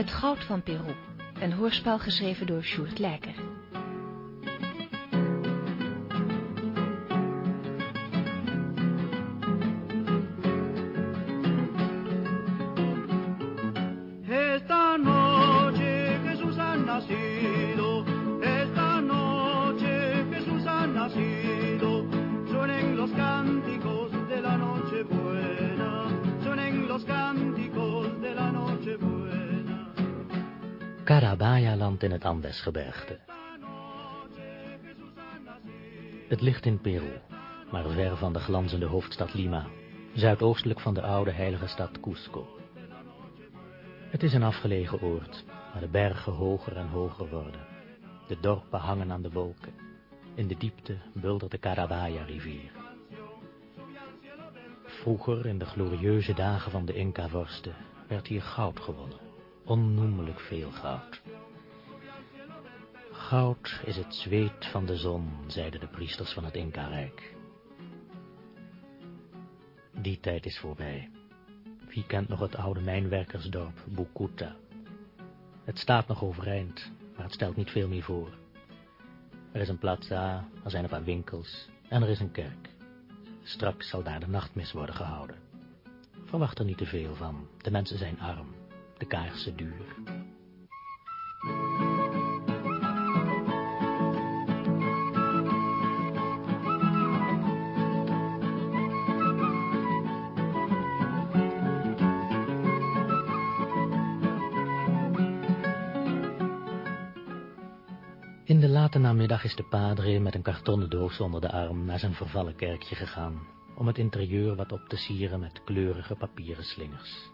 Het goud van Peru. Een hoorspel geschreven door Sjoerd Lijker. Het ligt in Peru, maar ver van de glanzende hoofdstad Lima, zuidoostelijk van de oude heilige stad Cusco. Het is een afgelegen oord, waar de bergen hoger en hoger worden. De dorpen hangen aan de wolken. In de diepte buldert de Carabaya-rivier. Vroeger, in de glorieuze dagen van de Inca-vorsten, werd hier goud gewonnen. Onnoemelijk veel goud. Goud is het zweet van de zon, zeiden de priesters van het Inca-rijk. Die tijd is voorbij. Wie kent nog het oude mijnwerkersdorp Bukuta? Het staat nog overeind, maar het stelt niet veel meer voor. Er is een plaza, er zijn een paar winkels en er is een kerk. Straks zal daar de nachtmis worden gehouden. Verwacht er niet te veel van. De mensen zijn arm, de kaarsen duur. Is de padre met een kartonnen doos onder de arm naar zijn vervallen kerkje gegaan, om het interieur wat op te sieren met kleurige papieren slingers.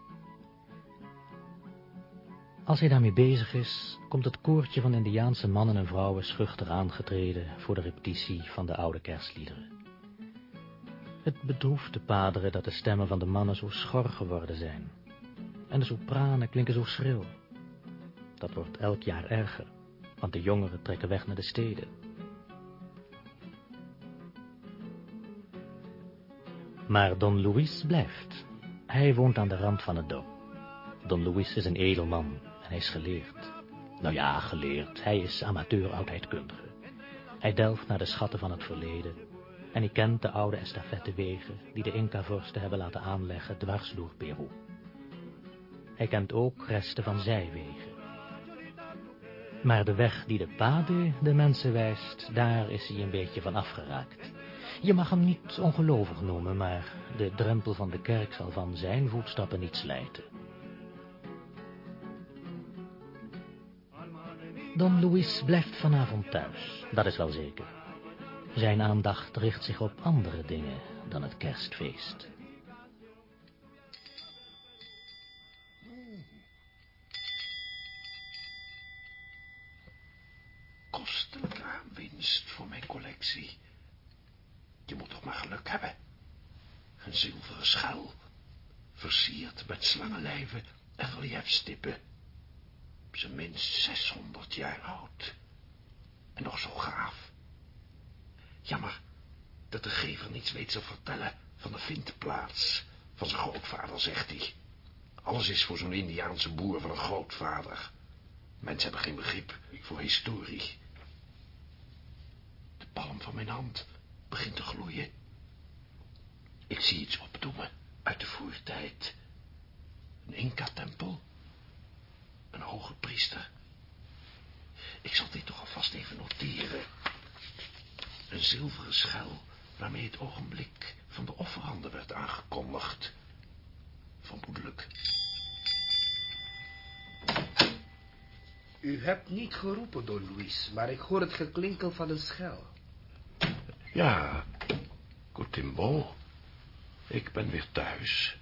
Als hij daarmee bezig is, komt het koortje van Indiaanse mannen en vrouwen schuchter aangetreden voor de repetitie van de oude kerstliederen. Het bedroeft de padre dat de stemmen van de mannen zo schor geworden zijn. En de sopranen klinken zo schril. Dat wordt elk jaar erger want de jongeren trekken weg naar de steden. Maar Don Luis blijft. Hij woont aan de rand van het dorp. Don Luis is een edelman en hij is geleerd. Nou ja, geleerd. Hij is amateur oudheidkundige. Hij delft naar de schatten van het verleden en hij kent de oude estafettewegen die de Inca-vorsten hebben laten aanleggen dwars door Peru. Hij kent ook resten van zijwegen maar de weg die de pade de mensen wijst, daar is hij een beetje van afgeraakt. Je mag hem niet ongelovig noemen, maar de drempel van de kerk zal van zijn voetstappen niet slijten. Don Luis blijft vanavond thuis, dat is wel zeker. Zijn aandacht richt zich op andere dingen dan het kerstfeest. kostelijke aanwinst voor mijn collectie. Je moet toch maar geluk hebben. Een zilveren schaal, versierd met slangenlijven en reliefstippen. Op zijn minst 600 jaar oud. En nog zo gaaf. Jammer dat de gever niets weet te vertellen van de vinterplaats van zegt hij. Alles is voor zo'n Indiaanse boer van een grootvader. Mensen hebben geen begrip voor historie. De palm van mijn hand begint te gloeien. Ik zie iets opdoemen uit de voertijd. Een Inca-tempel. Een hoge priester. Ik zal dit toch alvast even noteren. Een zilveren schel waarmee het ogenblik van de offerhanden werd aangekondigd. Vermoedelijk U hebt niet geroepen, Don Luis, maar ik hoor het geklinkel van een schel. Ja, Coutimbo. Ik ben weer thuis.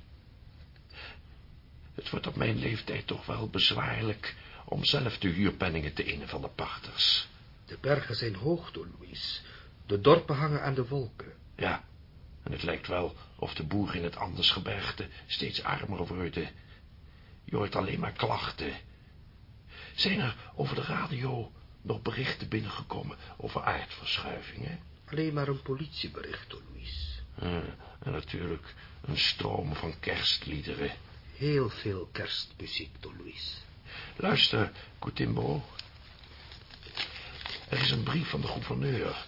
Het wordt op mijn leeftijd toch wel bezwaarlijk om zelf de huurpenningen te innen van de pachters. De bergen zijn hoog, Don Luis. De dorpen hangen aan de wolken. Ja, en het lijkt wel of de boeren in het Andesgebergte steeds armer worden. Je hoort alleen maar klachten. Zijn er over de radio nog berichten binnengekomen over aardverschuivingen? Alleen maar een politiebericht. Ja, en natuurlijk een stroom van kerstliederen. Heel veel kerstmuziek, Luis. Luister, Coutimbo. Er is een brief van de gouverneur.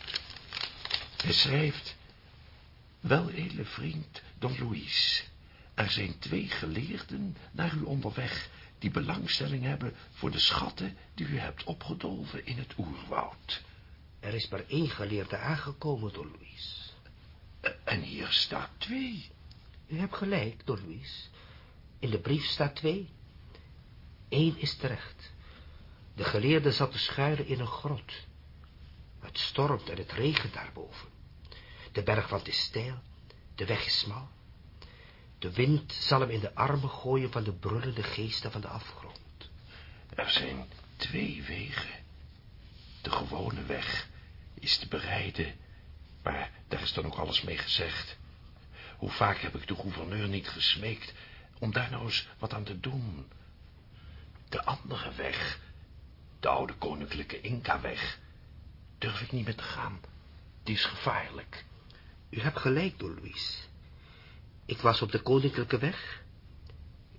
Hij schrijft... Wel, edele vriend, Don Luis. Er zijn twee geleerden naar u onderweg... die belangstelling hebben voor de schatten die u hebt opgedolven in het oerwoud. Er is maar één geleerde aangekomen, Don Luis. En hier staat twee. U hebt gelijk, Don Luis. In de brief staat twee. Eén is terecht. De geleerde zat te schuilen in een grot. Het stormt en het regent daarboven. De bergwand is steil, de weg is smal. De wind zal hem in de armen gooien van de brullende geesten van de afgrond. Er zijn twee wegen. De gewone weg is te bereiden, maar daar is dan ook alles mee gezegd. Hoe vaak heb ik de gouverneur niet gesmeekt om daar nou eens wat aan te doen. De andere weg, de oude koninklijke Inca-weg, durf ik niet meer te gaan. Die is gevaarlijk. U hebt gelijk, Don Luis. Ik was op de koninklijke weg.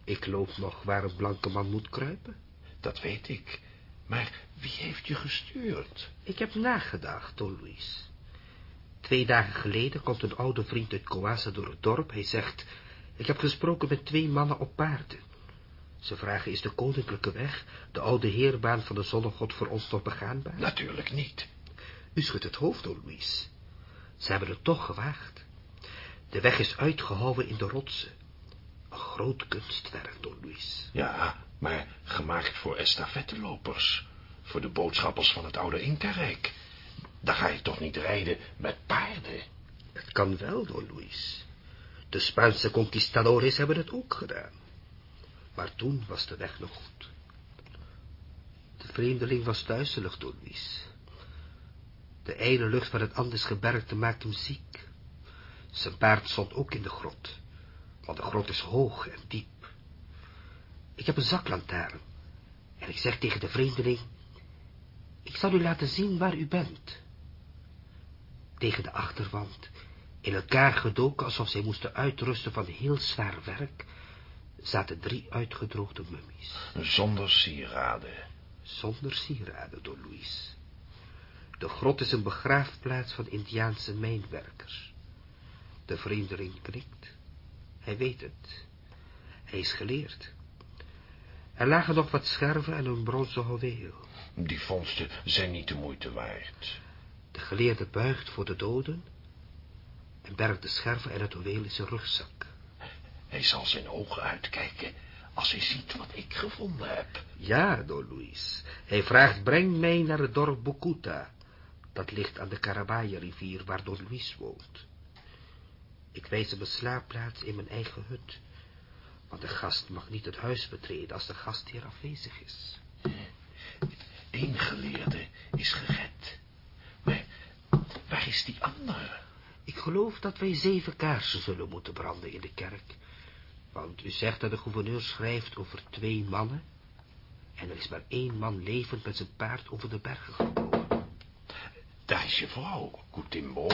Ik loop nog waar een blanke man moet kruipen. Dat weet ik. Maar wie heeft je gestuurd? Ik heb nagedacht, Don Luis. Twee dagen geleden komt een oude vriend uit Coasa door het dorp. Hij zegt, ik heb gesproken met twee mannen op paarden. Ze vragen, is de koninklijke weg, de oude heerbaan van de zonnegod voor ons nog begaanbaar? Natuurlijk niet. U schudt het hoofd, Don Luis. Ze hebben het toch gewaagd. De weg is uitgehouwen in de rotsen. Een groot kunstwerk, Don Luis. Ja, maar gemaakt voor estafettelopers. Voor de boodschappers van het oude Inca-rijk. Daar ga je toch niet rijden met paarden? Het kan wel, Don Luis. De Spaanse conquistadores hebben het ook gedaan. Maar toen was de weg nog goed. De vreemdeling was duizelig, Don Luis. De ijle lucht van het Andesgebergte maakt hem ziek. Zijn paard stond ook in de grot, want de grot is hoog en diep. Ik heb een zaklantaarn en ik zeg tegen de vreemdeling, ik zal u laten zien waar u bent. Tegen de achterwand, in elkaar gedoken alsof zij moesten uitrusten van heel zwaar werk, zaten drie uitgedroogde mummies, Zonder sieraden. zonder sieraden door Louis. De grot is een begraafplaats van Indiaanse mijnwerkers. De vreemdeling knikt. Hij weet het. Hij is geleerd. Er lagen nog wat scherven en een bronzen houweel. Die vondsten zijn niet de moeite waard. De geleerde buigt voor de doden en bergt de scherven en het houweel in zijn rugzak. Hij zal zijn ogen uitkijken als hij ziet wat ik gevonden heb. Ja, Don Luis. Hij vraagt, breng mij naar het dorp Bukuta. Dat ligt aan de Carabaya-rivier waar Don Luis woont. Ik wijs hem een slaapplaats in mijn eigen hut. Want de gast mag niet het huis betreden als de gastheer afwezig is. Eén geleerde is gered. Maar waar is die andere? Ik geloof dat wij zeven kaarsen zullen moeten branden in de kerk. Want u zegt dat de gouverneur schrijft over twee mannen. En er is maar één man levend met zijn paard over de bergen gekomen. Daar is je vrouw, Coutimbo.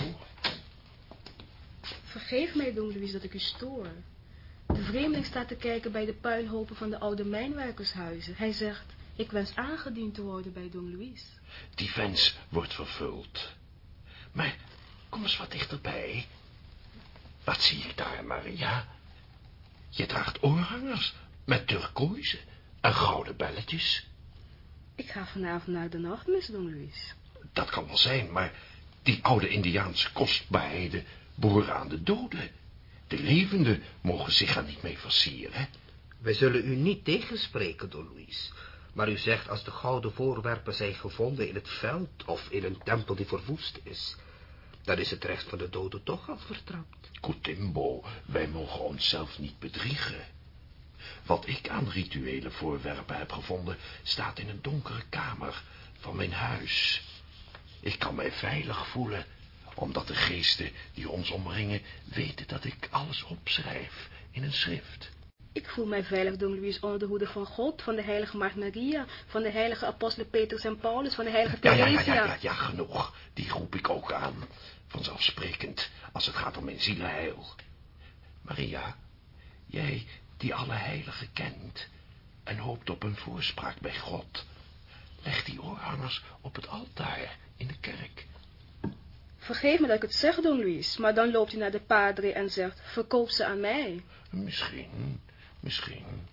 Vergeef mij, Don Luis, dat ik u stoor. De vreemdeling staat te kijken bij de puinhopen van de oude mijnwerkershuizen. Hij zegt, ik wens aangediend te worden bij Don Luis. Die wens wordt vervuld. Maar kom eens wat dichterbij. Wat zie ik daar, Maria? Je draagt oorhangers met turkooizen en gouden belletjes. Ik ga vanavond naar de nachtmis, Don Luis. Dat kan wel zijn, maar die oude Indiaanse kostbaarheden behoren aan de doden. De levenden mogen zich er niet mee versieren. Wij zullen u niet tegenspreken, Don Luis. Maar u zegt als de gouden voorwerpen zijn gevonden in het veld of in een tempel die verwoest is, dan is het recht van de doden toch al vertrapt. Coutimbo, wij mogen onszelf niet bedriegen. Wat ik aan rituele voorwerpen heb gevonden, staat in een donkere kamer van mijn huis. Ik kan mij veilig voelen, omdat de geesten die ons omringen weten dat ik alles opschrijf in een schrift. Ik voel mij veilig, Don Luis, onder de hoede van God, van de heilige Maagd Maria, van de heilige apostelen Petrus en Paulus, van de heilige Ja, ja, ja, Theresia. ja, ja, ja, genoeg. Die roep ik ook aan. Vanzelfsprekend, als het gaat om mijn zielenheil. Maria, jij die alle heiligen kent, en hoopt op een voorspraak bij God. Leg die oorhangers op het altaar in de kerk. Vergeef me dat ik het zeg, Don Luis, maar dan loopt hij naar de padre en zegt, verkoop ze aan mij. Misschien, misschien.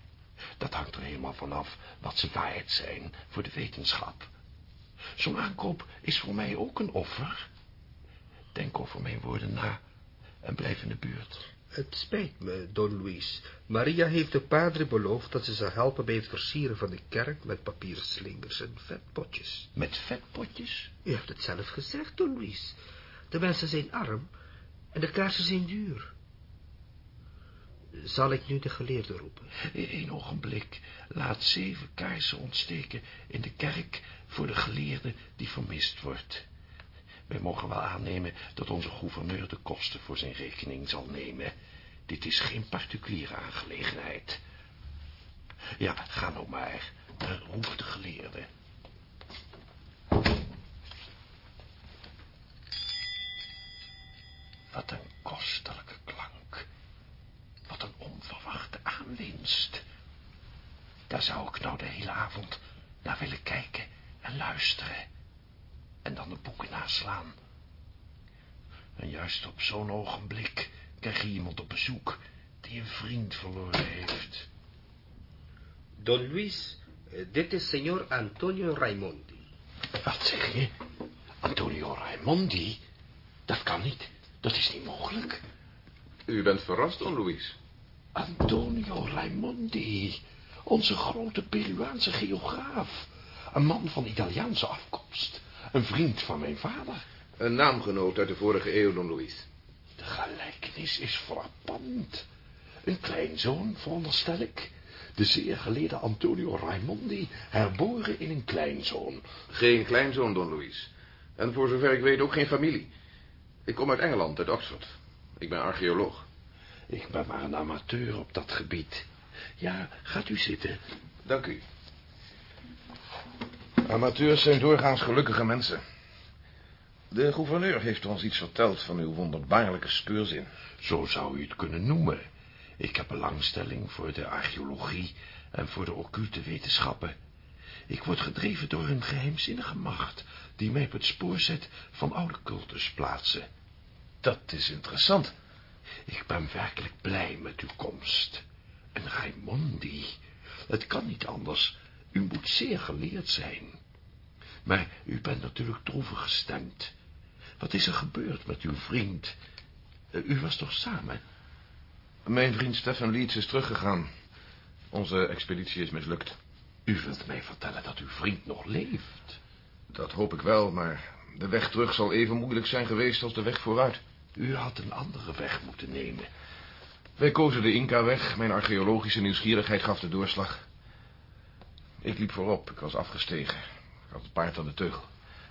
Dat hangt er helemaal vanaf wat ze waard zijn voor de wetenschap. Zo'n aankoop is voor mij ook een offer. Denk over mijn woorden na en blijf in de buurt. Het spijt me, Don Luis. Maria heeft de padre beloofd dat ze zal helpen bij het versieren van de kerk met papieren slingers en vetpotjes. Met vetpotjes? U heeft het zelf gezegd, Don Luis. De mensen zijn arm en de kaarsen zijn duur. Zal ik nu de geleerde roepen? In één ogenblik laat zeven kaarsen ontsteken in de kerk voor de geleerde die vermist wordt. Wij mogen wel aannemen dat onze gouverneur de kosten voor zijn rekening zal nemen. Dit is geen particuliere aangelegenheid. Ja, ga nou maar. Roep de geleerde. Wat een kostelijke klank. Wat een onverwachte aanwinst. Daar zou ik nou de hele avond naar willen kijken en luisteren. En dan de boeken naslaan. En juist op zo'n ogenblik krijg je iemand op bezoek die een vriend verloren heeft. Don Luis, eh, dit is signor Antonio Raimondi. Wat zeg je? Antonio Raimondi? Dat kan niet. Dat is niet mogelijk. U bent verrast, Don Luis. Antonio Raimondi. Onze grote Peruaanse geograaf. Een man van Italiaanse afkomst. Een vriend van mijn vader. Een naamgenoot uit de vorige eeuw, Don Luis. De gelijkenis is frappant. Een kleinzoon, veronderstel ik. De zeer geleerde Antonio Raimondi, herboren in een kleinzoon. Geen kleinzoon, Don Luis. En voor zover ik weet ook geen familie. Ik kom uit Engeland, uit Oxford. Ik ben archeoloog. Ik ben maar een amateur op dat gebied. Ja, gaat u zitten. Dank u. Amateurs zijn doorgaans gelukkige mensen. De gouverneur heeft ons iets verteld van uw wonderbaarlijke speurzin. Zo zou u het kunnen noemen. Ik heb belangstelling voor de archeologie en voor de occulte wetenschappen. Ik word gedreven door een geheimzinnige macht... die mij op het spoor zet van oude cultusplaatsen. Dat is interessant. Ik ben werkelijk blij met uw komst. En Raimondi, het kan niet anders. U moet zeer geleerd zijn. Maar u bent natuurlijk droevig gestemd. Wat is er gebeurd met uw vriend? Eh, U was toch samen? Mijn vriend Stefan Leeds is teruggegaan. Onze expeditie is mislukt. U wilt mij vertellen dat uw vriend nog leeft. Dat hoop ik wel, maar de weg terug zal even moeilijk zijn geweest als de weg vooruit. U had een andere weg moeten nemen. Wij kozen de Inca-weg. Mijn archeologische nieuwsgierigheid gaf de doorslag. Ik liep voorop. Ik was afgestegen. Had het paard aan de teugel.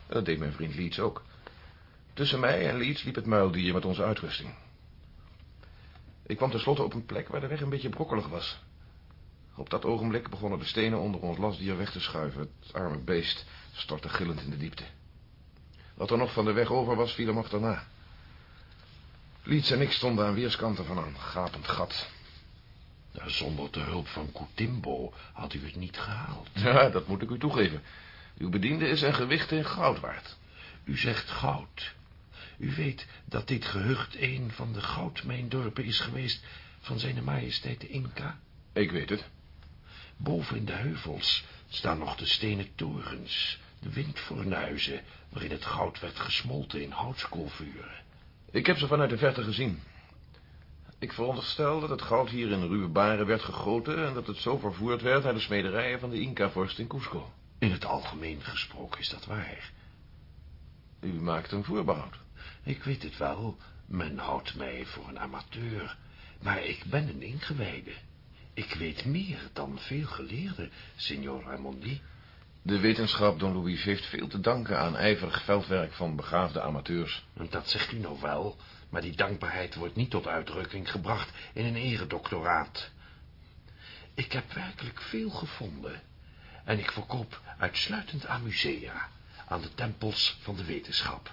En dat deed mijn vriend Leeds ook. Tussen mij en Leeds liep het muildier met onze uitrusting. Ik kwam tenslotte op een plek waar de weg een beetje brokkelig was. Op dat ogenblik begonnen de stenen onder ons lastdier weg te schuiven. Het arme beest stortte gillend in de diepte. Wat er nog van de weg over was, viel hem achterna. Leeds en ik stonden aan weerskanten van een gapend gat. Nou, Zonder de hulp van Coutimbo had u het niet gehaald. Ja, dat moet ik u toegeven. Uw bediende is een gewicht in goud waard. U zegt goud. U weet dat dit gehucht een van de goudmijndorpen is geweest van zijn majesteit de Inca? Ik weet het. Boven in de heuvels staan nog de stenen torens, de windfornuizen, waarin het goud werd gesmolten in houtskoolvuren. Ik heb ze vanuit de verte gezien. Ik veronderstel dat het goud hier in ruwe baren werd gegoten... en dat het zo vervoerd werd naar de smederijen van de Inca-vorst in Cusco. In het algemeen gesproken is dat waar. U maakt een voorbehoud. Ik weet het wel, men houdt mij voor een amateur, maar ik ben een ingewijde. Ik weet meer dan veel geleerden, signor Raimondi. De wetenschap, Don Louis, heeft veel te danken aan ijverig veldwerk van begaafde amateurs. Dat zegt u nou wel, maar die dankbaarheid wordt niet tot uitdrukking gebracht in een eredoctoraat. Ik heb werkelijk veel gevonden en ik verkoop uitsluitend aan musea, aan de tempels van de wetenschap.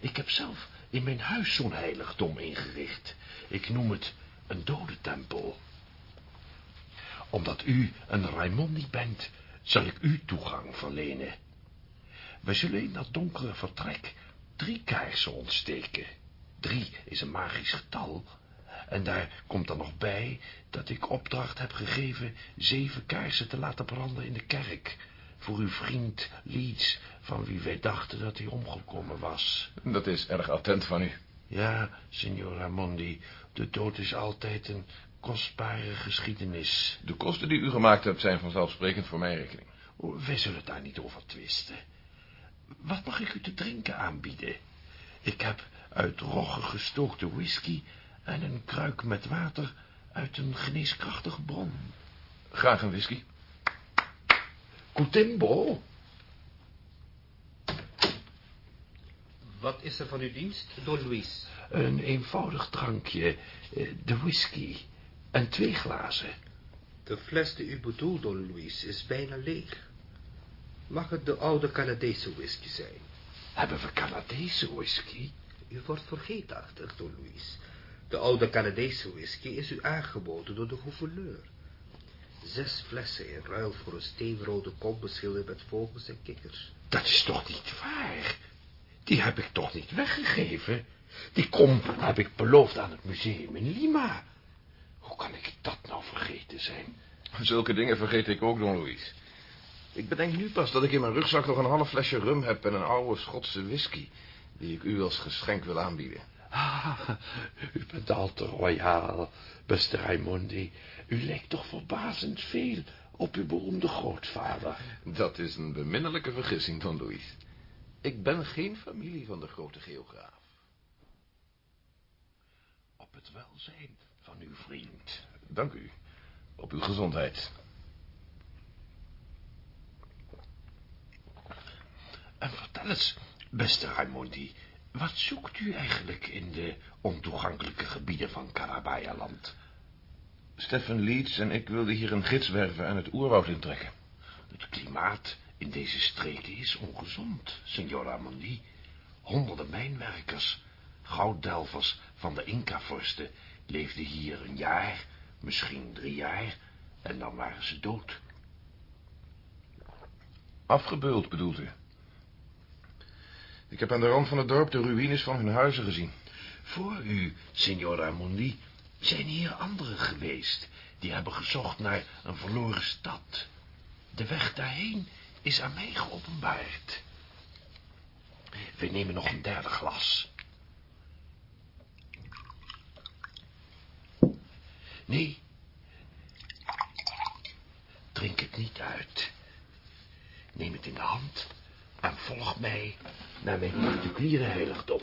Ik heb zelf in mijn huis zo'n heiligdom ingericht. Ik noem het een dodentempel. Omdat u een Raimondi bent, zal ik u toegang verlenen. We zullen in dat donkere vertrek drie kaarsen ontsteken. Drie is een magisch getal. En daar komt dan nog bij dat ik opdracht heb gegeven zeven kaarsen te laten branden in de kerk. Voor uw vriend Leeds, van wie wij dachten dat hij omgekomen was. Dat is erg attent van u. Ja, signor Ramondi, de dood is altijd een kostbare geschiedenis. De kosten die u gemaakt hebt zijn vanzelfsprekend voor mijn rekening. Oh, Wij zullen daar niet over twisten. Wat mag ik u te drinken aanbieden? Ik heb uit rogge gestookte whisky en een kruik met water uit een geneeskrachtige bron. Graag een whisky. Coutimbo? Wat is er van uw dienst, Don Luis? Een eenvoudig drankje, eh, de whisky en twee glazen. De fles die u bedoelt, Don Luis, is bijna leeg. Mag het de oude Canadese whisky zijn? Hebben we Canadese whisky? U wordt vergeetachtig, Don Luis. De oude Canadese whisky is u aangeboden door de gouverneur. Zes flessen in ruil voor een steenrode kom beschilderd met vogels en kikkers. Dat is toch niet waar? Die heb ik toch niet weggegeven? Die kom heb ik beloofd aan het museum in Lima. Hoe kan ik dat nou vergeten zijn? Zulke dingen vergeet ik ook, Don Louis. Ik bedenk nu pas dat ik in mijn rugzak nog een half flesje rum heb... en een oude Schotse whisky... die ik u als geschenk wil aanbieden. Ah, u bent al te royaal, beste Raimondi. U lijkt toch verbazend veel op uw beroemde grootvader. Dat is een beminnelijke vergissing, Don Louis. Ik ben geen familie van de grote geograaf. Op het welzijn van uw vriend. Dank u. Op uw gezondheid. En vertel eens, beste Raimondi, wat zoekt u eigenlijk in de ontoegankelijke gebieden van Karabaya-land? Stefan Leeds en ik wilden hier een gids werven en het oerwoud intrekken. Het klimaat in deze streken is ongezond, signor Raimondi. Honderden mijnwerkers, gouddelvers van de Inca-vorsten, leefden hier een jaar, misschien drie jaar, en dan waren ze dood. Afgebeuld, bedoelt u? Ik heb aan de rand van het dorp de ruïnes van hun huizen gezien. Voor u, signor Raimondi, zijn hier anderen geweest, die hebben gezocht naar een verloren stad. De weg daarheen is aan mij geopenbaard. We nemen nog een derde glas. Nee, drink het niet uit. Neem het in de hand en volg mij naar mijn particuliere heiligdom.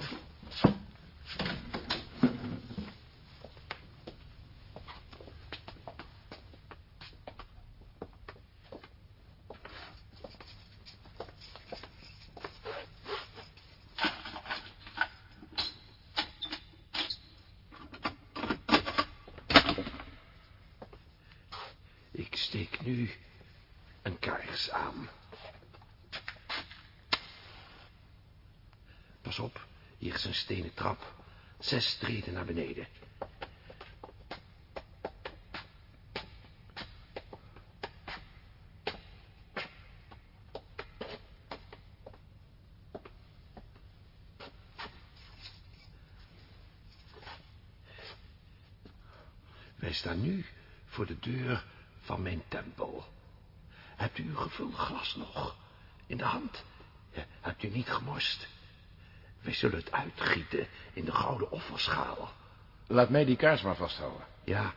Ik steek nu een kaars aan. Pas op, hier is een stenen trap. Zes treden naar beneden. Wij staan nu voor de deur van mijn tempel. Hebt u uw gevulde glas nog in de hand? Hebt u niet gemorst? Wij zullen het uitgieten in de gouden offerschaal. Laat mij die kaars maar vasthouden. Ja,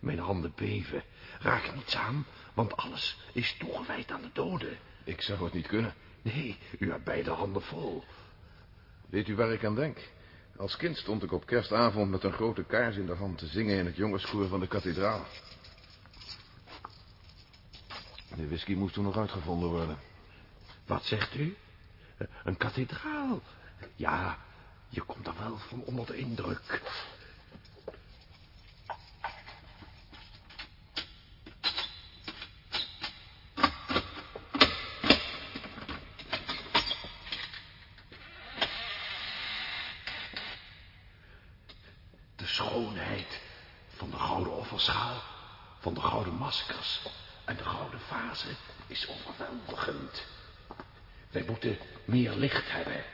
mijn handen beven. Raak niets aan, want alles is toegewijd aan de doden. Ik zou het niet kunnen. Nee, u hebt beide handen vol. Weet u waar ik aan denk? Als kind stond ik op kerstavond met een grote kaars in de hand te zingen in het jongenskoor van de kathedraal. De whisky moest toen nog uitgevonden worden. Wat zegt u? Een kathedraal? Ja, je komt er wel van onder de indruk. Meer licht hebben.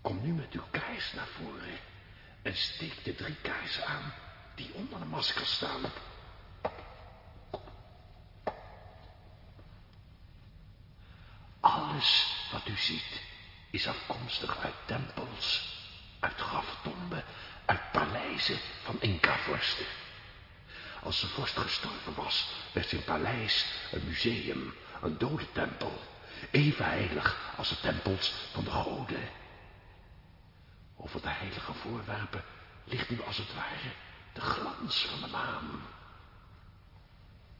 Kom nu met uw kaars naar voren en steek de drie kaarsen aan die onder de maskers staan. Alles wat u ziet is afkomstig uit tempels, uit graftomben, uit paleizen van Inca-vorsten. Als de vorst gestorven was, werd zijn paleis een museum, een dodentempel, even heilig als de tempels van de goden. Over de heilige voorwerpen ligt nu als het ware de glans van de maan.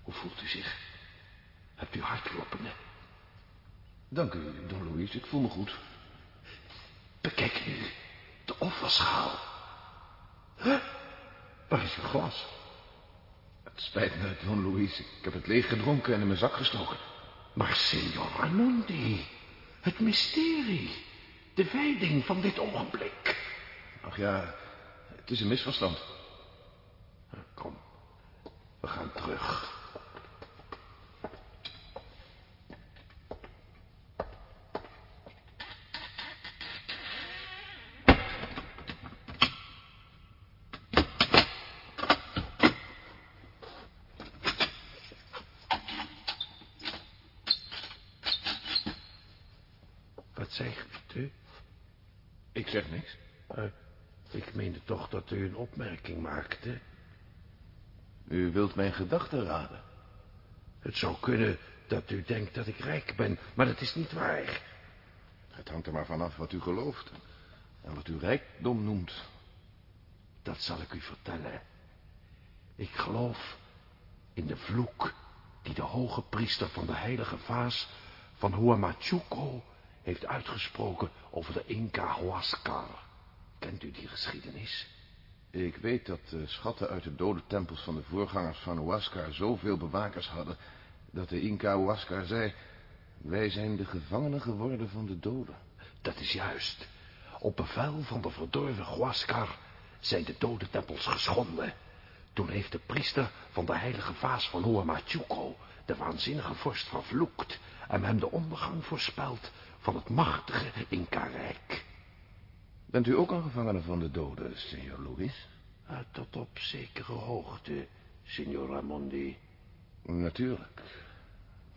Hoe voelt u zich? Hebt u hartkloppingen? Dank u, Don Louis. Ik voel me goed. Bekijk nu de offerschaal. Huh? Waar is uw glas? Het spijt me, Don Louis. Ik heb het leeg gedronken en in mijn zak gestoken. Maar, signor Raimondi, het mysterie, de wijding van dit ogenblik. Ach ja, het is een misverstand. Kom, we gaan terug. Wat zegt u? Ik zeg niks. Eh, ik meende toch dat u een maakte. U wilt mijn gedachten raden. Het zou kunnen dat u denkt dat ik rijk ben, maar dat is niet waar. Het hangt er maar vanaf wat u gelooft. En wat u rijkdom noemt. Dat zal ik u vertellen. Ik geloof in de vloek die de hoge priester van de heilige vaas van Huamachuco heeft uitgesproken over de Inca Huascar. Kent u die geschiedenis? Ik weet dat de schatten uit de dode tempels van de voorgangers van Huascar zoveel bewakers hadden... dat de Inca Huascar zei... wij zijn de gevangenen geworden van de doden. Dat is juist. Op bevel van de verdorven Huascar zijn de dode tempels geschonden. Toen heeft de priester van de heilige vaas van Huamachuco de waanzinnige vorst vervloekt en hem de ondergang voorspeld van het machtige Inca-rijk. Bent u ook een gevangene van de doden, senor Louis? Uh, tot op zekere hoogte, signor Ramondi. Natuurlijk.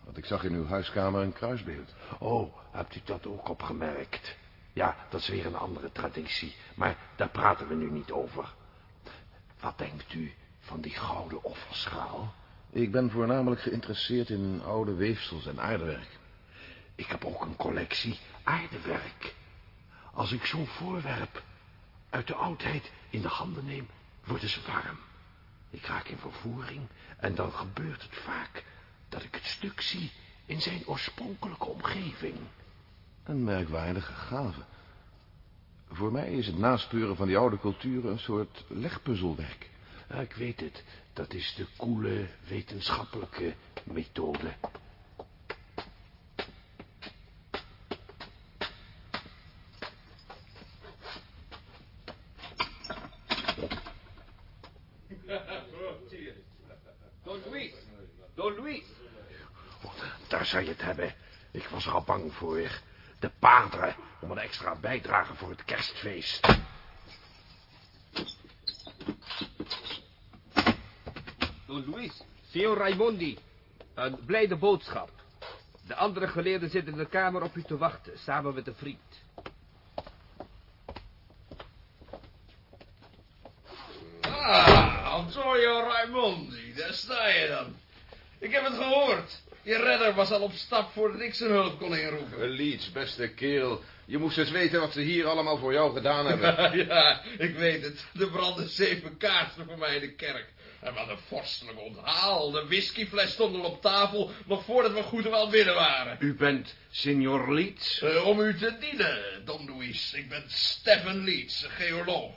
Want ik zag in uw huiskamer een kruisbeeld. Oh, hebt u dat ook opgemerkt? Ja, dat is weer een andere traditie, maar daar praten we nu niet over. Wat denkt u van die gouden offerschaal? Ik ben voornamelijk geïnteresseerd in oude weefsels en aardewerk. Ik heb ook een collectie aardewerk. Als ik zo'n voorwerp uit de oudheid in de handen neem, worden ze warm. Ik raak in vervoering en dan gebeurt het vaak dat ik het stuk zie in zijn oorspronkelijke omgeving. Een merkwaardige gave. Voor mij is het naspeuren van die oude culturen een soort legpuzzelwerk. Ja, ik weet het. Dat is de koele wetenschappelijke methode. Daar zou je het hebben. Ik was er al bang voor. De padre, om een extra bijdrage voor het kerstfeest. Don Luis, Signor Raimondi. Een blijde boodschap. De andere geleerden zitten in de kamer op u te wachten, samen met een vriend. Ah, Antonio Raimondi, daar sta je dan. Ik heb het gehoord. Je redder was al op stap voordat ik zijn hulp kon inroepen. Leeds, beste kerel. Je moest eens weten wat ze hier allemaal voor jou gedaan hebben. ja, ik weet het. Er brandden zeven kaarsen voor mij in de kerk. En wat een vorstelijk onthaal. De whiskyfles stond al op tafel, nog voordat we goed en wel binnen waren. U bent signor Leeds? Eh, om u te dienen, Don Luis. Ik ben Stephen Leeds, geoloog.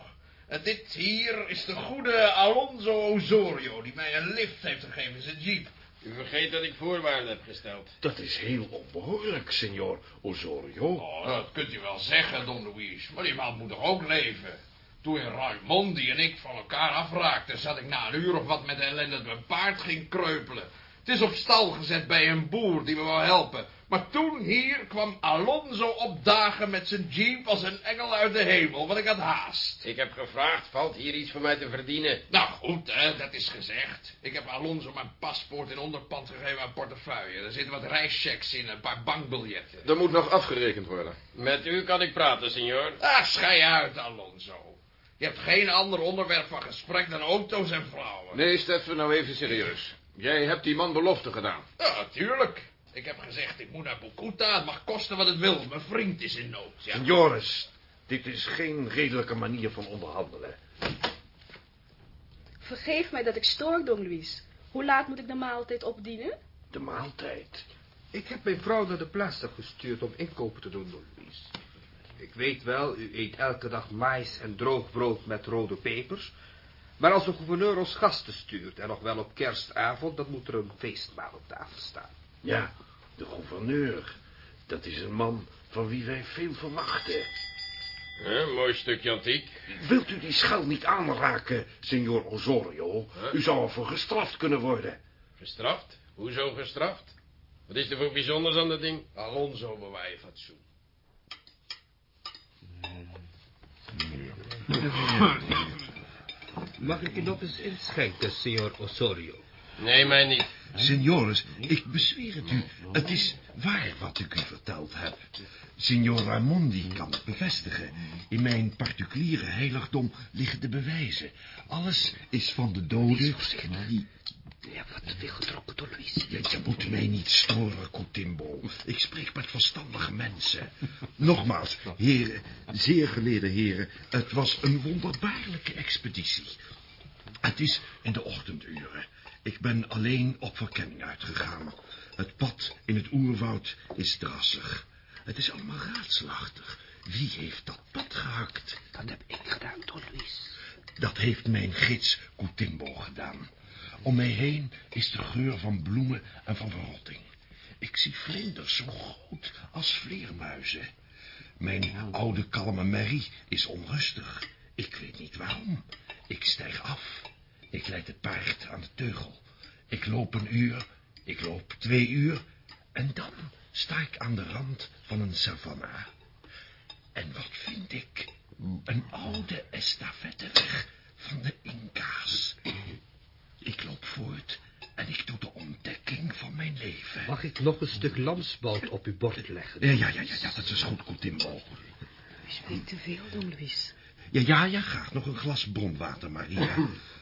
En dit hier is de goede Alonso Osorio, die mij een lift heeft gegeven in zijn jeep. U vergeet dat ik voorwaarden heb gesteld. Dat is heel onbehoorlijk, signor Osorio. Oh, dat kunt u wel zeggen, Don Luis. Maar die man moet toch ook leven? Toen Raimondi en ik van elkaar afraakten, zat ik na een uur of wat met de ellende dat mijn paard ging kreupelen. Het is op stal gezet bij een boer die me wou helpen. Maar toen hier kwam Alonso opdagen met zijn jeep als een engel uit de hemel, want ik had haast. Ik heb gevraagd, valt hier iets voor mij te verdienen? Nou goed, hè, dat is gezegd. Ik heb Alonso mijn paspoort en onderpand gegeven aan portefeuille. Er zitten wat reischecks in, een paar bankbiljetten. Er moet nog afgerekend worden. Met u kan ik praten, senor. Ah, schei uit, Alonso. Je hebt geen ander onderwerp van gesprek dan auto's en vrouwen. Nee, Steffen, nou even serieus. Jij hebt die man belofte gedaan. Ja, natuurlijk. Ik heb gezegd, ik moet naar Bokuta. Het mag kosten wat het wil. Mijn vriend is in nood. Ja. Joris, dit is geen redelijke manier van onderhandelen. Vergeef mij dat ik stoor, Don Luis. Hoe laat moet ik de maaltijd opdienen? De maaltijd. Ik heb mijn vrouw naar de plaza gestuurd om inkopen te doen, Don Luis. Ik weet wel, u eet elke dag mais en droog brood met rode pepers. Maar als de gouverneur ons gasten stuurt, en nog wel op kerstavond, dan moet er een feestmaal op tafel staan. Ja, de gouverneur. Dat is een man van wie wij veel verwachten. Een mooi stukje antiek. Wilt u die schel niet aanraken, signor Osorio? U zou ervoor gestraft kunnen worden. Gestraft? Hoezo gestraft? Wat is er voor bijzonders aan dat ding? Alonso bewaar fatsoen. Mag ik u nog eens inschenken, signor Osorio? Nee, mij niet. Signores, ik bezweer het u. Het is waar wat ik u verteld heb. Signor Raimondi kan het bevestigen. In mijn particuliere heiligdom liggen de bewijzen. Alles is van de doden die... Je hebt wat veel gedronken, Don Luis. Ja, je moet mij niet storen, Coutimbo. Ik spreek met verstandige mensen. Nogmaals, heren, zeer geleerde heren, het was een wonderbaarlijke expeditie. Het is in de ochtenduren. Ik ben alleen op verkenning uitgegaan. Het pad in het oerwoud is drassig. Het is allemaal raadselachtig. Wie heeft dat pad gehakt? Dat heb ik gedaan, Don Luis. Dat heeft mijn gids Coutimbo gedaan. Om mij heen is de geur van bloemen en van verrotting. Ik zie vlinders zo groot als vleermuizen. Mijn oude kalme merrie is onrustig. Ik weet niet waarom. Ik stijg af. Ik leid het paard aan de teugel. Ik loop een uur. Ik loop twee uur. En dan sta ik aan de rand van een savanna. En wat vind ik? Een oude estafetteweg van de Inca's. Ik loop voort en ik doe de ontdekking van mijn leven. Mag ik nog een stuk lamsbout op uw bord leggen? Ja, ja, ja, ja, ja dat is goed, Coutimbo. U spreekt te veel, Don Luis. Ja, ja, ja, graag nog een glas bronwater, Maria.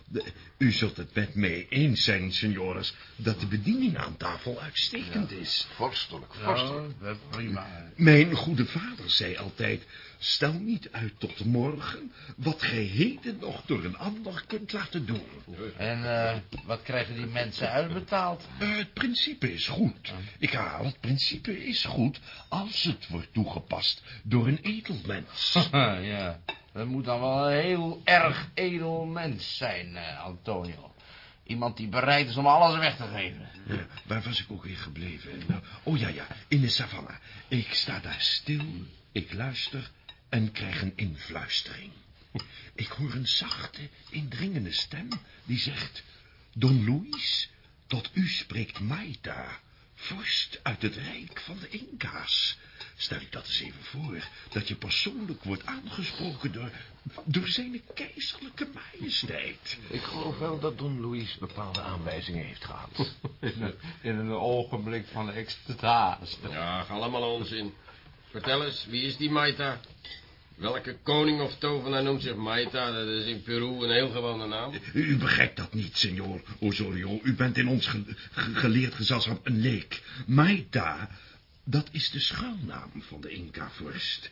De- u zult het met mij eens zijn, signores, dat de bediening aan tafel uitstekend is. Vorstelijk, vorstelijk. prima. Mijn goede vader zei altijd, stel niet uit tot morgen wat gij heden nog door een ander kunt laten doen. En eh, wat krijgen die mensen uitbetaald? Eh, het principe is goed. Ik herhaal, het principe is goed als het wordt toegepast door een edelmens. ja, dat moet dan wel een heel erg edel mens zijn, eh, Antonio. Iemand die bereid is om alles weg te geven. Ja, waar was ik ook weer gebleven? Nou, oh ja, ja, in de savanne. Ik sta daar stil, ik luister en krijg een influistering. Ik hoor een zachte, indringende stem die zegt... Don Luis, tot u spreekt Maita, vorst uit het rijk van de Inca's. Stel ik dat eens even voor, dat je persoonlijk wordt aangesproken door, door zijn keizerlijke majesteit. Ik geloof wel dat Don Luis bepaalde aanwijzingen heeft gehad. In een, in een ogenblik van extase. Ja, allemaal onzin. Vertel eens, wie is die Maita? Welke koning of tovenaar noemt zich Maita? Dat is in Peru een heel gewone naam. U, u begrijpt dat niet, senor Osorio. U bent in ons ge- ge- geleerd gezelschap een leek. Maita, dat is de schuilnaam van de Inca-vorst.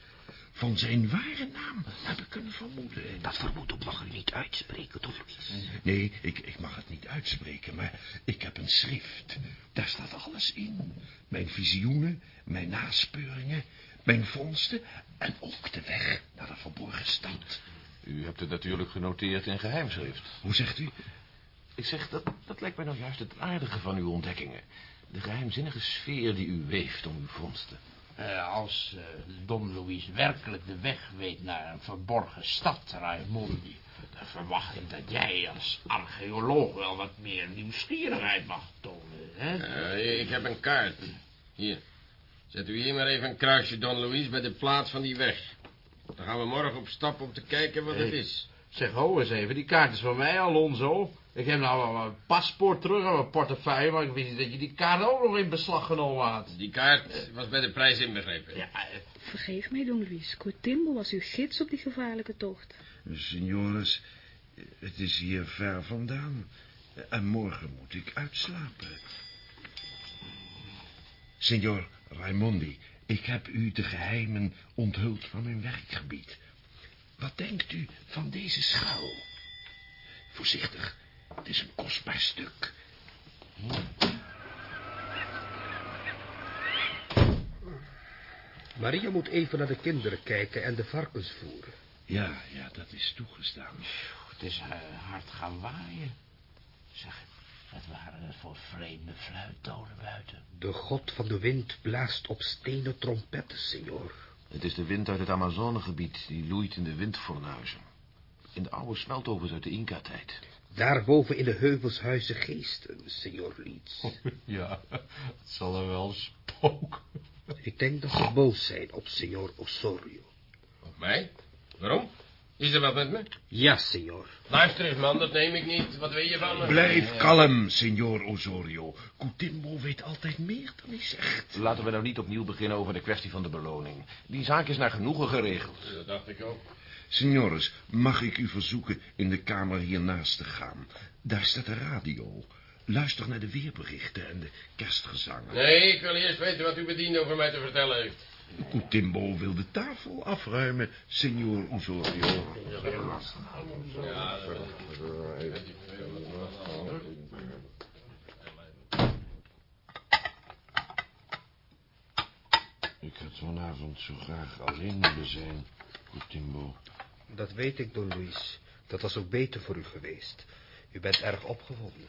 Van zijn ware naam heb ik een vermoeden. Dat vermoeden mag u niet uitspreken, Don Luis. Nee, ik, ik mag het niet uitspreken, maar ik heb een schrift. Daar staat alles in. Mijn visioenen, mijn naspeuringen, mijn vondsten... en ook de weg naar de verborgen stad. U hebt het natuurlijk genoteerd in geheimschrift. Hoe zegt u? Ik zeg, dat, dat lijkt mij nou juist het aardige van uw ontdekkingen. De geheimzinnige sfeer die u weeft om uw vondsten. Eh, als eh, Don Luis werkelijk de weg weet naar een verborgen stad, Raimondi... dan verwacht ik dat jij als archeoloog wel wat meer nieuwsgierigheid mag tonen, hè? Eh, ik heb een kaart. Hier. Zet u hier maar even een kruisje, Don Luis, bij de plaats van die weg. Dan gaan we morgen op stap om te kijken wat het is. Zeg, ho eens even, die kaart is van mij, Alonso. Ik heb nou wel mijn paspoort terug en mijn portefeuille... maar ik wist niet dat je die kaart ook nog in beslag genomen had. Die kaart was bij de prijs inbegrepen. Ja, eh, Vergeef mij, Don Luis. Cotimbo was uw gids op die gevaarlijke tocht. Signores, het is hier ver vandaan. En morgen moet ik uitslapen. Signor Raimondi, ik heb u de geheimen onthuld van mijn werkgebied. Wat denkt u van deze schaal? Voorzichtig, het is een kostbaar stuk. Maria moet even naar de kinderen kijken en de varkens voeren. Ja, ja, dat is toegestaan. het is eh, hard gaan waaien. Zeg, wat waren het voor vreemde fluittonen buiten? De god van de wind blaast op stenen trompetten, senor. Het is de wind uit het Amazonegebied die loeit in de windfornuizen. In de oude smeltovens uit de Inca-tijd. Daarboven in de heuvels huizen geesten, senor Leeds. Ja, het zal er wel spook. Ik denk dat ze boos zijn op senor Osorio. Op mij? Waarom? Is er wat met me? Ja, senor. Luister eens, man, dat neem ik niet. Wat weet je van me? Blijf kalm, signor Osorio. Coutimbo weet altijd meer dan hij zegt. Laten we nou niet opnieuw beginnen over de kwestie van de beloning. Die zaak is naar genoegen geregeld. Dat dacht ik ook. Signores, mag ik u verzoeken in de kamer hiernaast te gaan? Daar staat de radio. Luister naar de weerberichten en de kerstgezangen. Nee, ik wil eerst weten wat uw bediende over mij te vertellen heeft. Coutimbo wil de tafel afruimen, signor Osorio. Ik had vanavond zo graag alleen willen zijn, Coutimbo. Dat weet ik, Don Luis. Dat was ook beter voor u geweest. U bent erg opgewonden.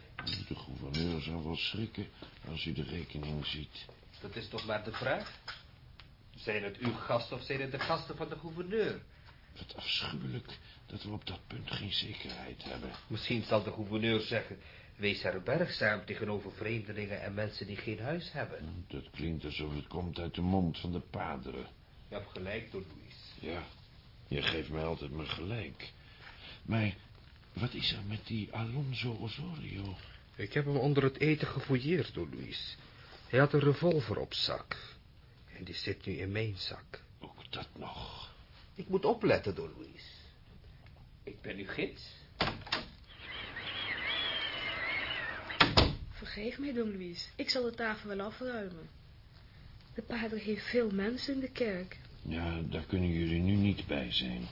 De gouverneur zou wel schrikken als u de rekening ziet. Dat is toch maar de vraag? Zijn het uw gasten of zijn het de gasten van de gouverneur? Wat afschuwelijk dat we op dat punt geen zekerheid hebben. Misschien zal de gouverneur zeggen... Wees herbergzaam tegenover vreemdelingen en mensen die geen huis hebben. Dat klinkt alsof het komt uit de mond van de paderen. Je hebt gelijk, Don Luis. Ja, je geeft mij altijd maar gelijk. Maar wat is er met die Alonso Osorio? Ik heb hem onder het eten gefouilleerd, Don Luis. Hij had een revolver op zak. En die zit nu in mijn zak. Ook dat nog. Ik moet opletten, Don Luis. Ik ben uw gids. Vergeef mij, Don Luis. Ik zal de tafel wel afruimen. De pater heeft veel mensen in de kerk. Ja, daar kunnen jullie nu niet bij zijn.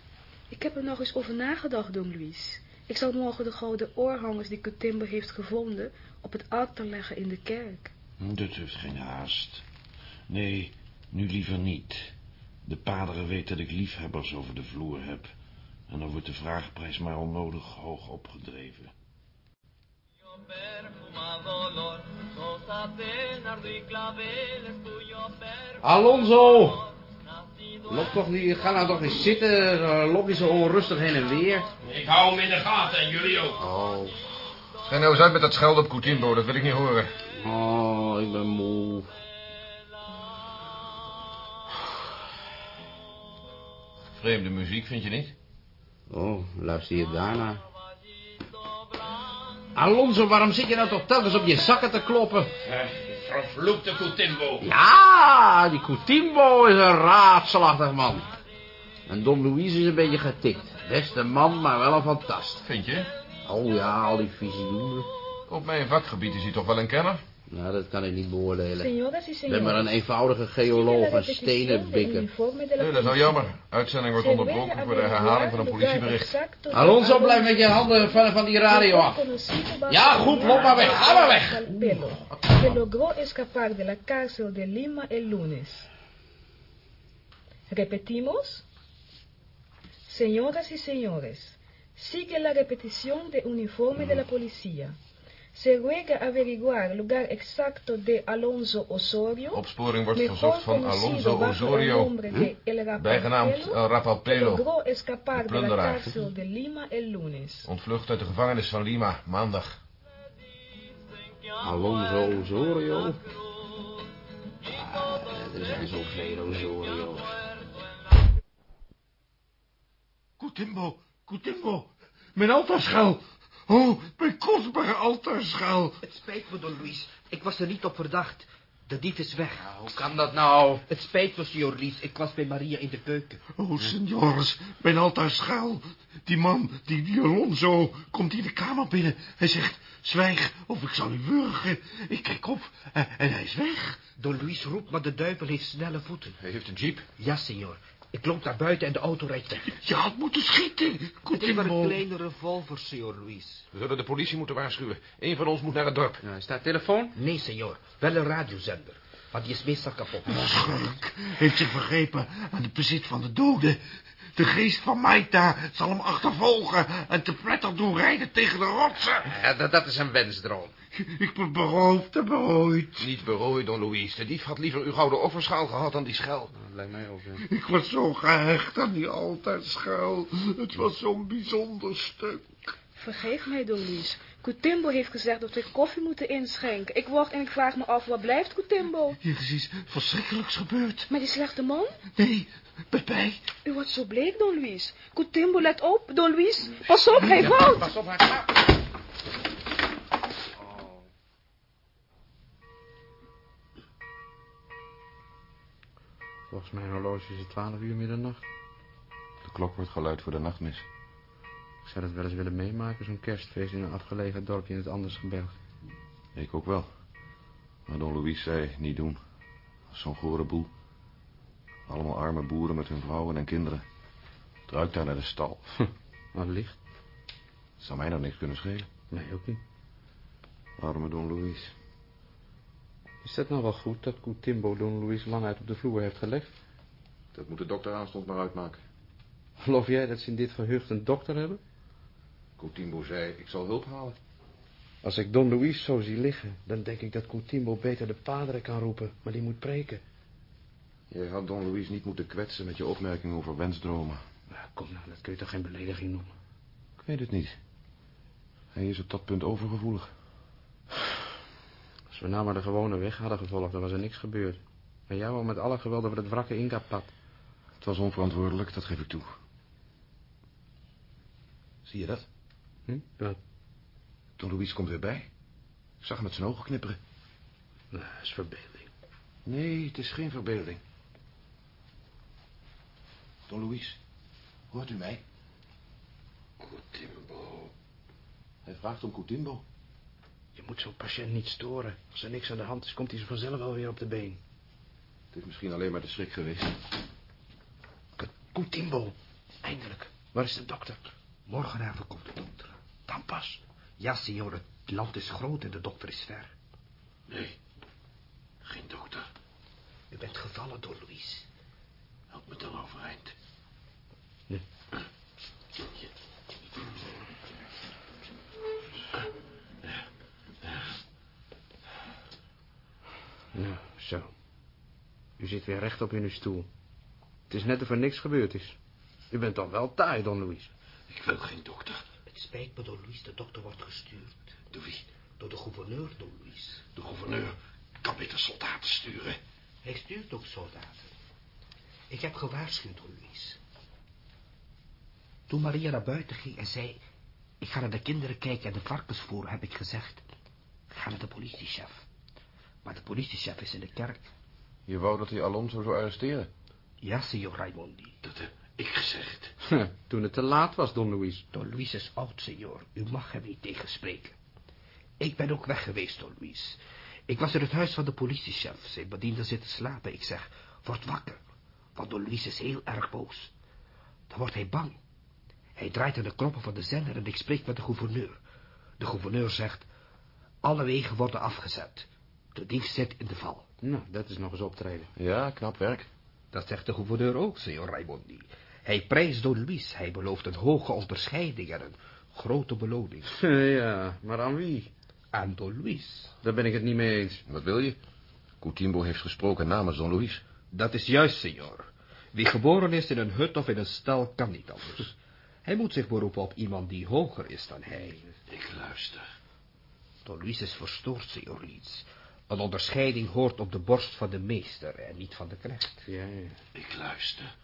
Ik heb er nog eens over nagedacht, Don Luis. Ik zal morgen de gouden oorhangers die Cotimbo heeft gevonden... op het altaar leggen in de kerk. Dat heeft geen haast. Nee, nu liever niet. De paderen weten dat ik liefhebbers over de vloer heb. En dan wordt de vraagprijs maar onnodig hoog opgedreven. Alonso! Loop toch niet, ga nou toch eens zitten, eh, loop niet zo onrustig heen en weer. Ik hou hem in de gaten en jullie ook. Oh, Ga nou eens uit met dat schelden op Coutimbo, dat wil ik niet horen. Oh, ik ben moe. Vreemde muziek, vind je niet? Oh, luister je daarna. Alonso, waarom zit je nou toch telkens op je zakken te kloppen? Vervloekte Coutimbo. Ja, die Coutimbo is een raadselachtig man. En Don Luis is een beetje getikt. Beste man, maar wel een fantast. Vind je? Oh ja, al die visioenen. Op mijn vakgebied is hij toch wel een kenner? Nou, dat kan ik niet beoordelen. Señoras y Ik ben maar een eenvoudige geoloog en stenen bikker. Nee, dat is nou jammer. Uitzending wordt onderbroken voor de herhaling van een politiebericht. Alonso, blijf met je handen van, van die radio af. Ja, goed, loop maar weg. Ga maar weg. Que logró escapar de la cárcel de Lima el lunes. Repetimos. Señoras y señores, sigue la repetición de uniforme de la policía. Se ruega averiguar lugar exacto de Alonso Osorio. Opsporing wordt verzocht van Alonso Osorio, bijgenaamd El Rapapelo, de plunderaar. cárcel de Lima el lunes. ontvlucht uit de gevangenis van Lima, maandag. Alonso Osorio. Ah, er zijn zoveel Osorio's. Coutimbo, Coutimbo, mijn altaarschaal. Oh, mijn kostbare altaarschaal. Het spijt me, Don Luis. Ik was er niet op verdacht. De dief is weg. Hoe kan dat nou? Het spijt me, signor Luis. Ik was bij Maria in de keuken. Oh, senores, mijn altaarschaal. Die man, die, die Alonso, komt hier de kamer binnen. Hij zegt, zwijg of ik zal u wurgen. Ik kijk op en, en hij is weg. Don Luis roept, maar de duivel heeft snelle voeten. Hij heeft een jeep. Ja, signor. Ik loop naar buiten en de auto rijdt weg. Je had moeten schieten, Het is maar een kleine revolver, signor Luis. We zullen de politie moeten waarschuwen. Eén van ons moet naar het dorp. Ja, is daar telefoon? Nee, signor. Wel een radiozender. Maar die is meestal kapot. Schurk heeft zich vergrepen aan het bezit van de doden. De geest van Maita zal hem achtervolgen en te prettig doen rijden tegen de rotsen. Ja, dat, dat is een wensdroom. Ik ben beroofd en berooid. Niet berooid, Don Luis. De dief had liever uw gouden offerschaal gehad dan die schel. Dat lijkt mij ook, ja. Ik was zo gehecht aan die altaarschaal. Het was zo'n bijzonder stuk. Vergeef mij, Don Luis. Coutimbo heeft gezegd dat we koffie moeten inschenken. Ik wacht en ik vraag me af, waar blijft Coutimbo? Hier is iets verschrikkelijks gebeurd. Met die slechte man? Nee, met mij. U wordt zo bleek, Don Luis. Coutimbo, let op. Don Luis, pas op, hij valt. Pas op, hij gaat. Volgens mijn horloge is het 12 uur middernacht. De klok wordt geluid voor de nachtmis. Ik zou het wel eens willen meemaken, zo'n kerstfeest in een afgelegen dorpje in het Andersgebergte. Ik ook wel. Maar Don Luis zei, niet doen. Dat zo'n gore boel. Allemaal arme boeren met hun vrouwen en kinderen. Het ruikt daar naar de stal. Wat licht? Zou mij nou niks kunnen schelen. Nee, ook niet. Arme Don Luis. Is dat nou wel goed dat Coutimbo Don Luis lang uit op de vloer heeft gelegd? Dat moet de dokter aanstond maar uitmaken. Geloof jij dat ze in dit gehucht een dokter hebben? Coutimbo zei, ik zal hulp halen. Als ik Don Luis zo zie liggen, dan denk ik dat Coutimbo beter de padre kan roepen, maar die moet preken. Jij had Don Luis niet moeten kwetsen met je opmerking over wensdromen. Nou, kom nou, dat kun je toch geen belediging noemen? Ik weet het niet. Hij is op dat punt overgevoelig. We nou maar de gewone weg hadden gevolgd, dan was er niks gebeurd. En jij wou met alle geweld over het wrakke Inca-pad. Het was onverantwoordelijk, dat geef ik toe. Zie je dat? Hm? Wat? Don Luis komt weer bij. Ik zag hem met zijn ogen knipperen. Nou, dat is verbeelding. Nee, het is geen verbeelding. Don Luis, hoort u mij? Coutimbo. Hij vraagt om Coutimbo. Je moet zo'n patiënt niet storen. Als er niks aan de hand is, komt hij zo vanzelf wel weer op de been. Het is misschien alleen maar de schrik geweest. Coutimbo. Eindelijk. Waar is de dokter? Morgenavond komt de dokter. Dan pas. Ja, signor, het land is groot en de dokter is ver. Nee, geen dokter. U bent gevallen, Don Luis. Help me dan overeind. Nee. Nou, zo. U zit weer rechtop in uw stoel. Het is net of er niks gebeurd is. U bent toch wel taai, Don Luis. Ik wil geen dokter. Het spijt me, Don Luis, de dokter wordt gestuurd. Door wie? Door de gouverneur, Don Luis. De gouverneur kan beter soldaten sturen. Hij stuurt ook soldaten. Ik heb gewaarschuwd, Don Luis. Toen Maria naar buiten ging en zei... Ik ga naar de kinderen kijken en de varkens voeren, heb ik gezegd... Ga naar de politiechef. Maar de politiechef is in de kerk. Je wou dat hij Alonso zou arresteren? Ja, signor Raimondi. Dat heb ik gezegd. Toen het te laat was, Don Luis. Don Luis is oud, signor. U mag hem niet tegenspreken. Ik ben ook weg geweest, Don Luis. Ik was in het huis van de politiechef. Zijn bediende zit te slapen. Ik zeg, word wakker. Want Don Luis is heel erg boos. Dan wordt hij bang. Hij draait aan de knoppen van de zender en ik spreek met de gouverneur. De gouverneur zegt, alle wegen worden afgezet. De dief zit in de val. Nou, dat is nog eens optreden. Ja, knap werk. Dat zegt de gouverneur ook, signor Raimondi. Hij prijst Don Luis. Hij belooft een hoge onderscheiding en een grote beloning. Ja, maar aan wie? aan Don Luis. Daar ben ik het niet mee eens. Wat wil je? Coutimbo heeft gesproken namens Don Luis. Dat is juist, senor. Wie geboren is in een hut of in een stal kan niet anders. Hij moet zich beroepen op iemand die hoger is dan hij. Ik luister. Don Luis is verstoord, senor Leeds. Een onderscheiding hoort op de borst van de meester en niet van de knecht. Ja, ja. Ik luister.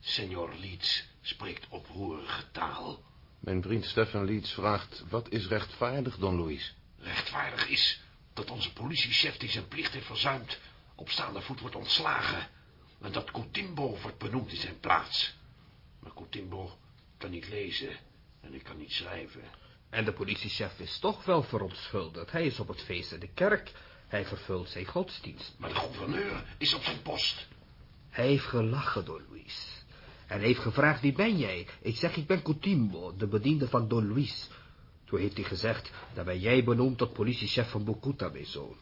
Senor Leeds spreekt oproerige taal. Mijn vriend Stefan Leeds vraagt, wat is rechtvaardig, Don Luis? Rechtvaardig is dat onze politiechef die zijn plicht heeft verzuimd... op staande voet wordt ontslagen... en dat Coutimbo wordt benoemd in zijn plaats. Maar Coutimbo kan niet lezen en ik kan niet schrijven. En de politiechef is toch wel verontschuldigd. Hij is op het feest in de kerk. Hij vervult zijn godsdienst. Maar de gouverneur is op zijn post. Hij heeft gelachen, Don Luis. En hij heeft gevraagd, wie ben jij? Ik zeg, ik ben Coutimbo, de bediende van Don Luis. Toen heeft hij gezegd, dat ben jij benoemd tot politiechef van Bokuta, mijn zoon.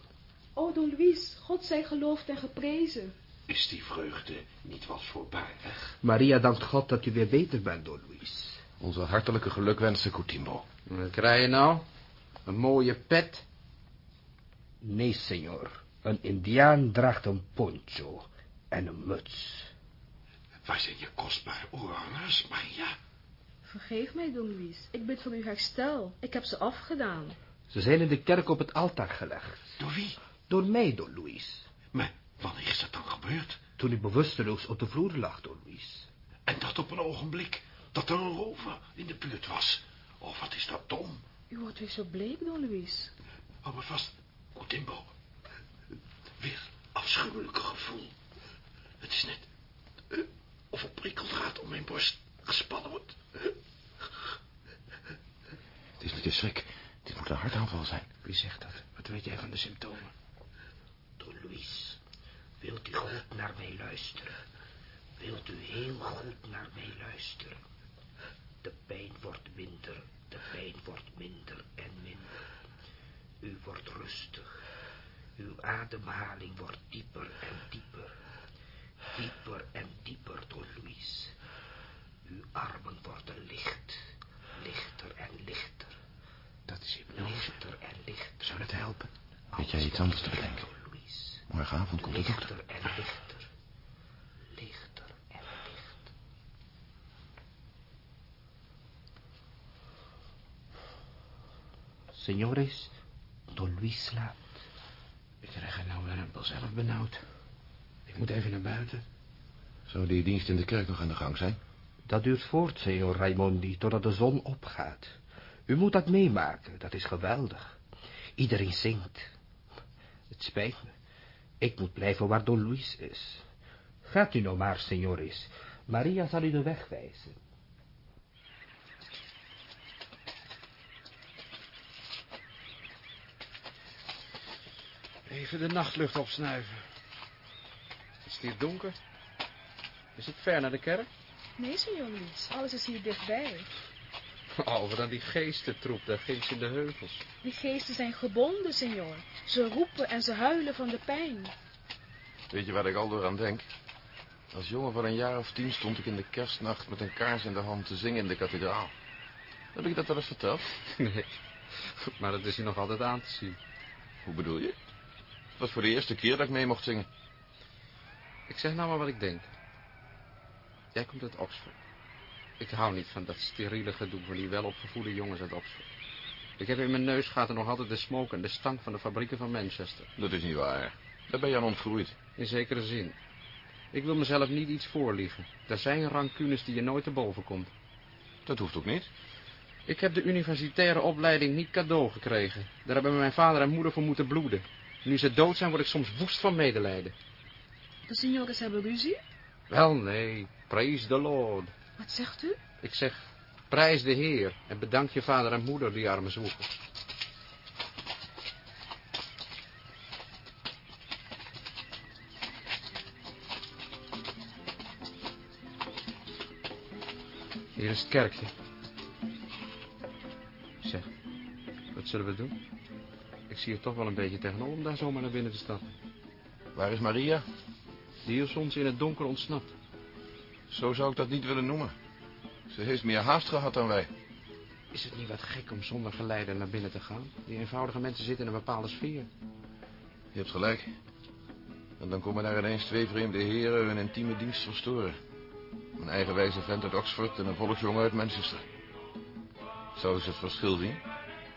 O, Don Luis, God zij geloofd en geprezen. Is die vreugde niet wat voorbarig? Maria dankt God dat u weer beter bent, Don Luis. Onze hartelijke gelukwensen, Coutimbo. Wat krijg je nou? Een mooie pet? Nee, senor. Een indiaan draagt een poncho en een muts. Waar zijn je kostbare oorhangens, Maria? Vergeef mij, Don Luis. Ik bid voor uw herstel. Ik heb ze afgedaan. Ze zijn in de kerk op het altaar gelegd. Door wie? Door mij, Don Luis. Maar wanneer is dat dan gebeurd? Toen u bewusteloos op de vloer lag, Don Luis. En dat op een ogenblik dat er een rover in de buurt was. Oh, wat is dat dom. U wordt weer zo bleek, Don Luis. Hou me vast, Coutimbo. Weer afschuwelijke gevoel. Het is net eh, of een prikkeldraad om mijn borst gespannen wordt. Het is niet een schrik. Dit moet een hartaanval zijn. Wie zegt dat? Wat weet jij van de symptomen? Don Luis, wilt u goed naar mij luisteren? Wilt u heel goed naar mij luisteren? De pijn wordt minder, de pijn wordt minder en minder. U wordt rustig. Uw ademhaling wordt dieper en dieper. Dieper en dieper, Don Luis. Uw armen worden licht, lichter en lichter. Dat is hypnose. Lichter en lichter. Zou dat helpen? Weet jij iets anders te bedenken? Morgenavond komt de dokter. Lichter en lichter. Lichter en lichter. Senores, Don Luis slaapt. Ik krijg er nou weer een zelf benauwd. Ik moet even naar buiten. Zou die dienst in de kerk nog aan de gang zijn? Dat duurt voort, senor Raimondi, totdat de zon opgaat. U moet dat meemaken, dat is geweldig. Iedereen zingt. Het spijt me. Ik moet blijven waar Don Luis is. Gaat u nou maar, senores. Maria zal u de weg wijzen. Even de nachtlucht opsnuiven. Is het hier donker? Is het ver naar de kerk? Nee, senor Luis. Alles is hier dichtbij. Oh, dan die geestentroep daar ginds in de heuvels. Die geesten zijn gebonden, senor. Ze roepen en ze huilen van de pijn. Weet je waar ik al door aan denk? Als jongen van een jaar of tien stond ik in de kerstnacht met een kaars in de hand te zingen in de kathedraal. Heb ik dat wel eens verteld? Nee, maar dat is hier nog altijd aan te zien. Hoe bedoel je? Het was voor de eerste keer dat ik mee mocht zingen. Ik zeg nou maar wat ik denk. Jij komt uit Oxford. Ik hou niet van dat steriele gedoe van die welopgevoede jongens uit Oxford. Ik heb in mijn neusgaten nog altijd de smoke en de stank van de fabrieken van Manchester. Dat is niet waar. Daar ben je aan ontgroeid. In zekere zin. Ik wil mezelf niet iets voorliegen. Er zijn rancunes die je nooit te boven komt. Dat hoeft ook niet. Ik heb de universitaire opleiding niet cadeau gekregen. Daar hebben mijn vader en moeder voor moeten bloeden. Nu ze dood zijn, word ik soms woest van medelijden. De senores hebben ruzie? Wel, nee. Praise the Lord. Wat zegt u? Ik zeg, prijs de Heer en bedank je vader en moeder die arme zwoegen. Hier is het kerkje. Zeg, wat zullen we doen? Ik zie er toch wel een beetje tegenop om daar zomaar naar binnen te stappen. Waar is Maria? Die is ons in het donker ontsnapt. Zo zou ik dat niet willen noemen. Ze heeft meer haast gehad dan wij. Is het niet wat gek om zonder geleider naar binnen te gaan? Die eenvoudige mensen zitten in een bepaalde sfeer. Je hebt gelijk. En dan komen daar ineens twee vreemde heren hun intieme dienst verstoren. Een eigenwijze vent uit Oxford en een volksjongen uit Manchester. Zouden ze het verschil zien?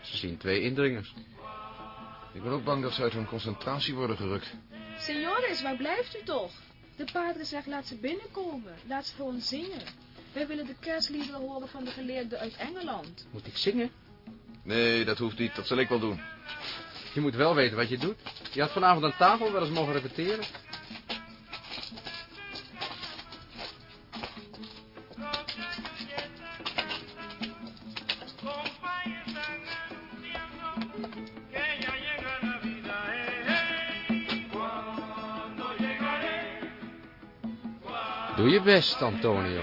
Ze zien twee indringers. Ik ben ook bang dat ze uit hun concentratie worden gerukt. Senores, waar blijft u toch? De pater zegt laat ze binnenkomen. Laat ze voor ons zingen. Wij willen de kerstliederen horen van de geleerden uit Engeland. Moet ik zingen? Nee, dat hoeft niet. Dat zal ik wel doen. Je moet wel weten wat je doet. Je had vanavond aan tafel wel eens mogen repeteren. Doe je best, Antonio.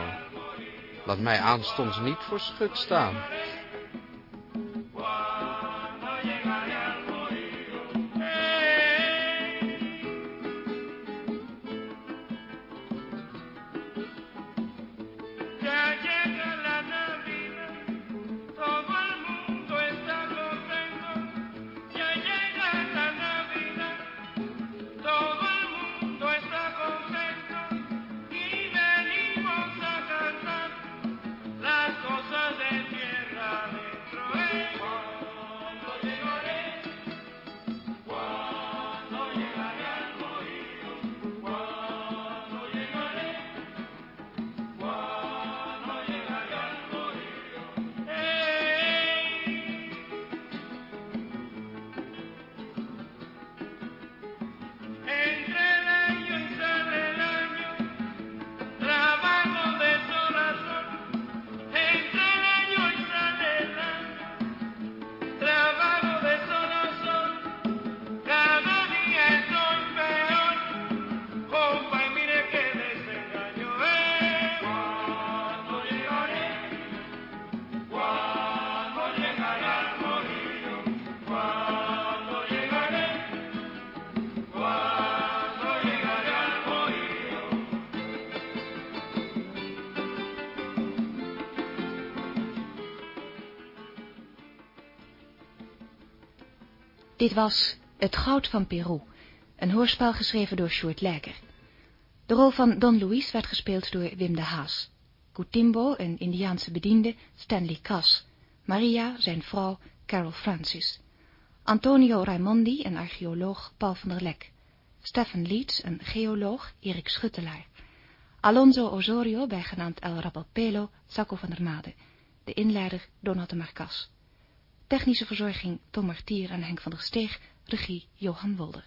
Laat mij aanstonds niet voor schut staan. Dit was Het Goud van Peru, een hoorspel geschreven door Sjoerd Lijker. De rol van Don Luis werd gespeeld door Wim de Haas. Coutimbo, een Indiaanse bediende, Stanley Cass. Maria, zijn vrouw, Carol Francis. Antonio Raimondi, een archeoloog, Paul van der Lek. Stefan Leeds, een geoloog, Erik Schuttelaar. Alonso Osorio, bijgenaamd El Rapalpelo, Sacco van der Made. De inleider, Donald de Marcas. Technische verzorging Tom Martier en Henk van der Steeg, regie Johan Wolder.